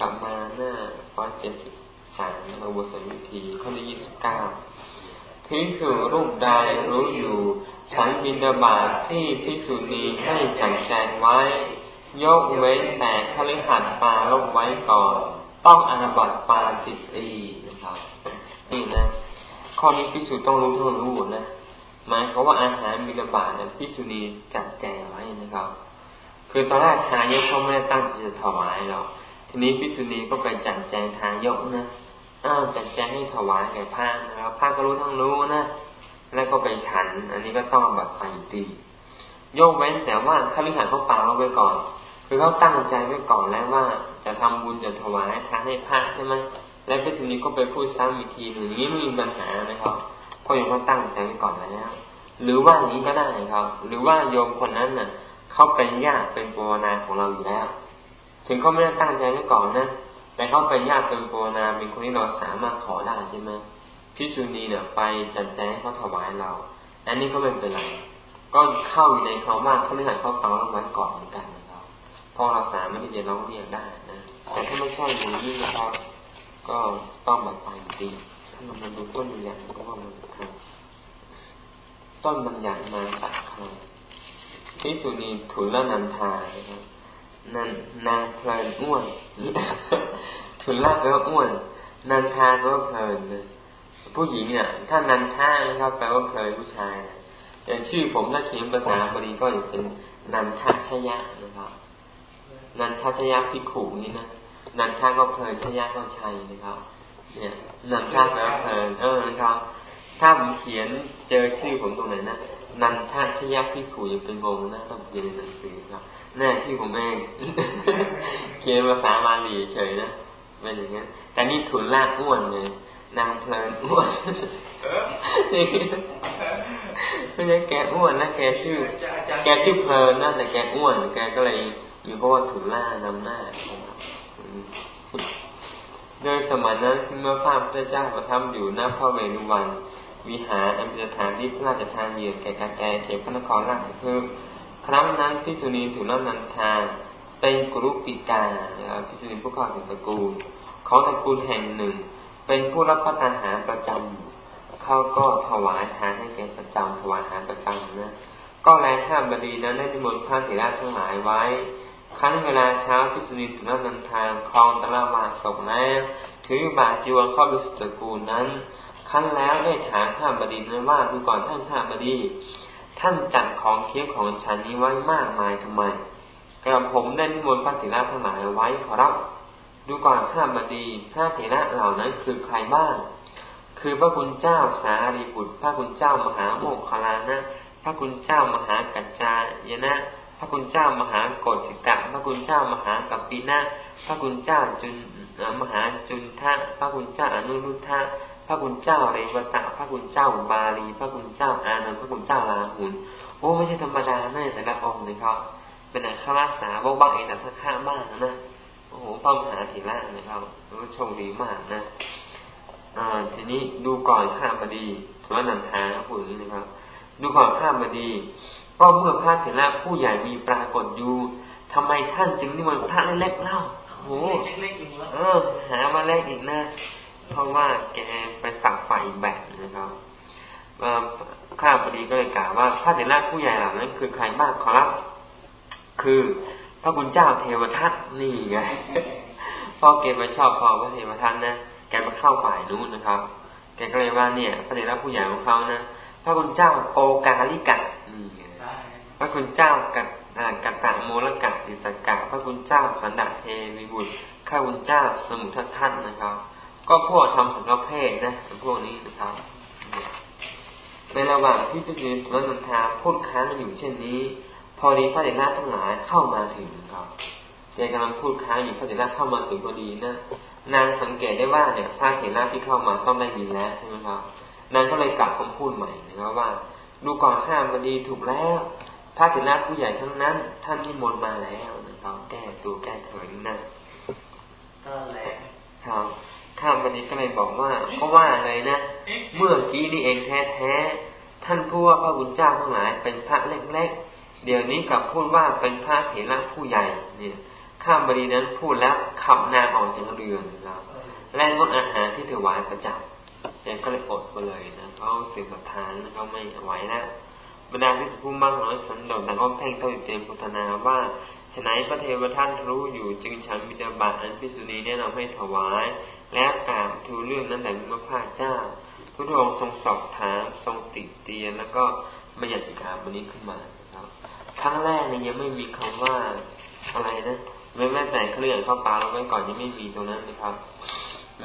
กลับมาหน้าร้อยเจ็ดสิบสามเราบทสวิธีข้อที่ยี่สิบเก้าพิสุรูปใดรู้อยู่ ฉันบินดาบาตที่พิสุนีให้จัดแจงไว้ ยกเว้นแต่คฤหัสปลาลบไว้ก่อน ต้องอนาบัตปลาจิตตีนะครับ นี่นะ ข้อนี้พิสุต้องรู้ทั้งรู้นะหมายความว่าอาหารบิดาบาตเนี่ยพิสุนีจัดแจงไว้นะครับ คือตอนแรกทายกเขาไม่ได้ตั้งใจจะถวายหรอก ทีนี้พิสุนีก็ไปจัดแจงทายกนะอ้าวจัดแจงให้ถวายแก่พระนะครับพระก็รู้ทั้งรู้นะแล้วก็ไปฉัน อันนี้ก็ต้องบัตรไปตีโยกเว้นแต่ว่าข้าริหันเขาปาเราไว้ก่อน คือเขาตั้งใจไว้ก่อนแล้วว่า จะทำบุญจะถวายทานให้พระใช่ไหมแล้วพิสุนีก็ไปพูดซ้ำอีกทีหนึ่งนี้ไม่มีปัญหานะครับเพราะยังเขาตั้งใจไว้ก่อนแล้ว หรือว่าอย่างนี้ก็ได้ครับ หรือว่าโยมคนนั้นน่ะเขาเป็นญาติเป็นปวนาของเราอยู่แล้ว ถึงเขาไม่ได้ตั้งใจไว้ก่อนนะแต่เขาเป็นญาติเป็นโกนาเป็นคนที่เราสามารถขอได้ใช่ไหมพิจุนีเนี่ยไปจัดแจงเขาถวายเรา อันนี้ก็ไม่เป็นไรก็เข้าอยู่ในคำว่าเขาไม่หันเขาฟังเราไว้ก่อนเหมือนกันนะครับพอเราสามารถที่จะร้องเรียกได้นะแต่ถ้าไม่ใช่อย่างนี้นะครับ ก็ต้องแบบไปดีถ้าเรามาดูต้นบัญญัติก็ว่ามันทำต้นบัญญัติมาจากใครพิสุนีถุลนันทานะครับ นั่นนางเพลินอ้วนถุนลาแปลว่าอ้วน นันทาแปลว่าเพลินผู้หญิงเนี่ย ถ้านันทานะครับแปลว่าเพลินผู้ชายนะอย่างชื่อผมถ้าเขียนภาษาบาลีก็จะเป็นนันทัชยะนะครับนันทัชยะพิขุนี่นะนันทาก็เพลินชยะก็ชัยนะครับ เนี่ยนันทาแปลว่าเพลินเออนะครับ ถ้าผมเขียนเจอชื่อผมตรงไหนนะ นันทาชยะพิขุยังเป็นงงนะต้องเขียนหนังสือครับแน่ชื่อผมเองเขียนภาษาบาลีเฉยนะเป็นอย่างนี้แต่นี่ถุนลากอ้วนเลยนางเพลินอ้วนไม่ใช่แกอ้วนนะแกชื่อ แกชื่อเพลินนะแต่แกอ้วนแกก็เลยอยู่เพราะว่าถุนล่านำหน้าโดยสมัยนั้นเมื่อพระพุทธเจ้าประทับอยู่หน้าพระเวรุวัน วิหารอันเป็นสถานที่พระราชทานเยือนแก่กาแกเขตพระนครราชพฤกษ์ครั้งนั้นพิสุนีถุลนันทาเป็นกรุปิกาพิสุนีผู้เข้าถึงตระกูลของตระกูลแห่งหนึ่ง เป็นผู้รับประทานอาหารประจำเขาก็ถวายทานให้แก่ประจำถวายอาหารประจำนะก็แลข้ามบดีนั้นได้นิมนต์พระเถระทั้งหลายไว้ ครั้นเวลาเช้าพิสุนีถุลนันทาคลองตะลาวาศกแล้วถือบาจีวรเข้าไปสู่ตระกูลนั้น ครั้นแล้วได้ถามข้ามบดีนั้นว่าดูก่อนท่านข้ามบดี ท่านจัดของเคี้ยวของฉันนี้ไว้มากมายทำไมกระผมได้นิมนต์พระเถระทั้งหลายไว้ขอรับ ดูก่อนข้ามบดีพระเถระเหล่านั้นคือใครบ้าง คือพระคุณเจ้าสารีบุตร พระคุณเจ้ามหาโมกขลานะ พระคุณเจ้ามหากัจจายนะ พระคุณเจ้ามหาโกศิกะ พระคุณเจ้ามหากัปปินะ พระคุณเจ้าจุนมหาจุนทะ พระคุณเจ้าอนุรุทธะ ระคุณเจ้าเรวตะพระคุณเจ้าบาลี พระคุณเจ้าอานันพระคุณเจ้าลาหุนโอ้ไม่ใช่ธรรมดาแน่แต่ละองค์เลยครับเป็นอัครสาวกบ้างเองแต่ข้าบ้างนะโอ้โหป้อมหาถีละนะครับรู้โชคดีมากนะอ่าทีนี้ดูก่อนข้าบดีถือว่านันทาพูดอย่างนี้นะครับ ดูก่อนข้าบดีก็เมื่อพระเถระผู้ใหญ่มีปรากฏอยู่ทำไมท่านจึงนิมนต์พระเล็กเล่าโอ้โหเออหามาแรกอีกนะ เพราะว่าแกไปฝักฝ่ายแบบนะครับข้าพอดีก็เลยกล่าวว่าพระเถระผู้ใหญ่เหล่านั้นคือใครบ้างขอรับ คือพระคุณเจ้าเทวทัตนี่ไงพ่อแกไปชอบพอพระเทวทัตนะแกไปเข้าฝ่ายนู้นนะครับ แกก็เลยว่าเนี่ย พระเถระผู้ใหญ่ของเขานะพระคุณเจ้าโกกาลิกะนี่พระคุณเจ้ากักัตตะโมลกะติสกะพระคุณเจ้าขันดาเทวิบุตรข้าคุณเจ้าสมุทัทัตนะครับ ก็พวกทำสังฆเพศนะพวกนี้นะครับ ในระหว่างที่พิจิตรนันทาพูดค้างอยู่เช่นนี้ พอดีพระเดชนาทั้งหลายเข้ามาถึงครับแกกำลังพูดค้างอยู่พระเดชนาเข้ามาถึงพอดีนะนางสังเกตได้ว่าเนี่ยพระเถระที่เข้ามาต้องได้ยินแล้วใช่ไหมครับนางก็เลยกลับคำพูดใหม่นะครับว่า ดูก่อนข้ามพอดีถูกแล้ว พระเถระผู้ใหญ่ทั้งนั้น ท่านนิมนต์มาแล้วนะครับแก้ตัวแก้เถินนะก็แล้วครับ ข้ามวันนี้ก็เลยบอกว่าก็ว่าเลยนะ เมื่อกี้นี่เองแท้ๆท่านพูดว่าพระบุญเจ้าทั้งหลายเป็นพระเล็กๆ เดี๋ยวนี้กลับพูดว่าเป็นพระเถระผู้ใหญ่ เนี่ย ข้ามบดีนั้นพูดแล้วขับนางออกจากเรือนนะครับและงดอาหารที่ถวายประจับเนี่ยก็เลยอดไปเลยนะเพราะสิ่งประทานเขาไม่ไหวแล้ว บรรดาพิสุผู้มั่งน้อยสันโดษแต่ก็เพ่งเต้าเตรียมพุทธนาว่าฉนัยพระเทวท่านรู้อยู่จึงฉันมิตรบาทอันพิสุนีแนะนำให้ถวาย และกราบทูลเรื่องนั้นแต่พระพาเจ้าพระองค์ทรงสอบถามทรงติเตียนแล้วก็บัญญัติสิกขาบนี้ขึ้นมาครับครั้งแรกเนี่ยยังไม่มีคำว่าอะไรนะไม่แม้แต่เคลื่อนเข้าปาเราไว้ก่อนยังไม่มีตรงนั้นนะครับ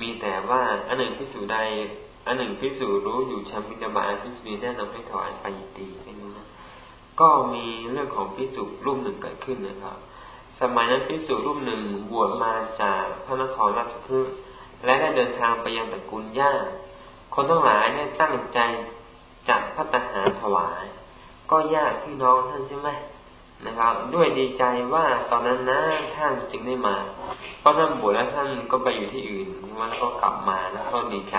มีแต่ว่าอันหนึ่งพิสูจใด อันหนึ่งพิสูจรู้อยู่ชัมพิจบาลพิสูจแนะนำให้ถวายปายตีเป็นนะก็มีเรื่องของพิสูจรูปหนึ่งเกิดขึ้นนะครับ สมัยนั้นพิสูจรูปหนึ่งบวชมาจากพระนครราชคฤห์และได้เดินทางไปยังตระกูลย่าคนทั้งหลายได้ตั้งใจจัดพัฒหารถวาย ก็ญาติพี่น้องท่านใช่ไหมนะครับ ด้วยดีใจว่าตอนนั้นนะท่านจึงได้มา เพราะท่านบวชแล้วท่านก็ไปอยู่ที่อื่นมันก็กลับมาแล้วก็ดีใจ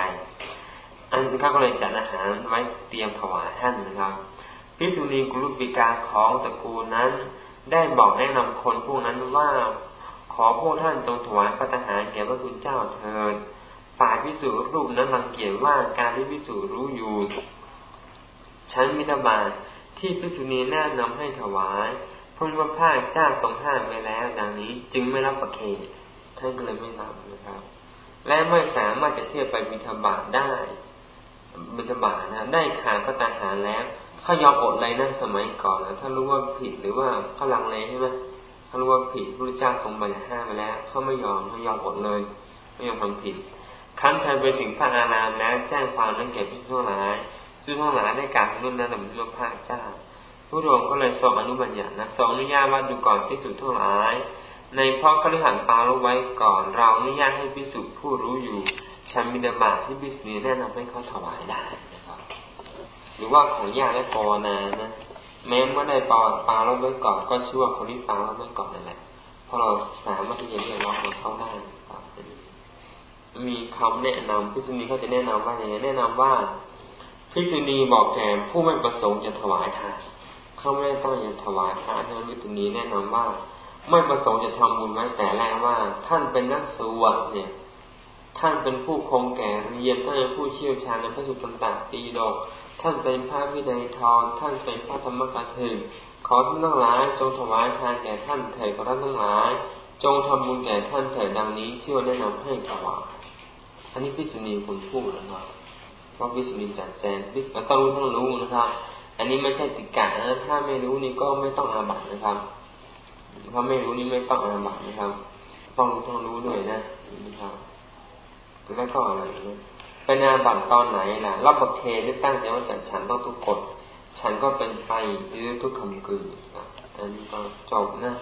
อันนี้เขาก็เลยจัดอาหารไว้เตรียมถวายท่านนะครับพิสุณีกุลุปิกาของตระกูลนั้น ได้บอกแนะนำคนพวกนั้นว่า ขอพวกท่านจงถวายพระทหารแก่พระคุณเจ้าเถิดฝ่ายพิสูรรูปนั้นรังเกียจว่าการที่พิสูรรู้อยู่ ชั้นมิตรบาทที่พิสุณีแนะนำให้ถวายพระว่าพาเจ้าทรงห้ามไปแล้วดังนี้จึงไม่รับประเคนท่านก็เลยไม่รับนะครับ และไม่สามารถจะเทียบไปบิณฑบาตได้ บิณฑบาตนะได้ขาดพระตาหารแล้วเขายอมอดเลยนั่งสมัยก่อนนะถ้ารู้ว่าผิดหรือว่าเขาลังเลใช่ไหมเขารู้ว่าผิดพระเจ้าทรงบัญญัติห้ามไปแล้วเขาไม่ยอมเขายอมอดเลย ไม่ยอมทำผิดคั้นไทยไปถึงพระอารามแล้วแจ้งความนั้นแก่พิสุทั้งหลายซึ่งทั้งหลายได้การรุ่นนั้นแต่เป็นพระเจ้าพรองก็เลยทรงอนุบัญญัตินะทรงอนุญาตว่าดูก่อนพิสุทั้งหลาย ในพ่อคฤหันปาลไว้ก่อนเราอนุญาตให้พิสุผู้รู้อยู่ ชันมิดาบาที่พิสุนี้แนะนำให้เขาถวายได้นะครับ หรือว่าของญาติและปอนานะแม้เมื่อได้ปาปาลไว้ก่อนก็ชื่อว่าคนที่ปาลไว้ก่อนนั่นแหละเพราะเราสามารถที่จะเรียกร้องของเขาได้มีคำแนะนำพิษุณีเขาจะแนะนำว่าอย่างไรแนะนำว่าพิษุณีบอกแก่ผู้ไม่ประสงค์จะถวายทานเขาไม่ได้ต้องจะถวายพระท่านพิษุณีแนะนำว่า ไม่ประสงค์จะทำบุญไว้แต่แรกว่า ท่านเป็นนักสวดเนี่ย ท่านเป็นผู้คงแก่เรียนท่านเป็นผู้เชี่ยวชาญในพระสุตตันตตีดกท่านเป็นพระวินัยทรท่านเป็นพระธรรมกถึงขอท่านทั้งหลายจงถวายทานแก่ท่านเถิดขอท่านทั้งหลาย จงทำบุญแก่ท่านเถิดดังนี้เชื่อแนะนำให้ถวายอันนี้พิสุณีคนพูดนะครับเพราะพิสุณีจัดแจงมันต้องรู้ต้องรู้นะครับ อันนี้ไม่ใช่ติกะนะถ้าไม่รู้นี่ก็ไม่ต้องอาบัตนะครับเพราะไม่รู้นี่ไม่ต้องอาบัตนะครับ ต้องรู้ต้องรู้ด้วยนะนะครับ แล้วก็อะไรนะเป็นอาบัตตอนไหนล่ะรับบัตเคหรือตั้งใจว่าจะฉันต้องทุกกฎฉันก็เป็นไปหรือทุกคำกืนอันนี้ก็จบนะ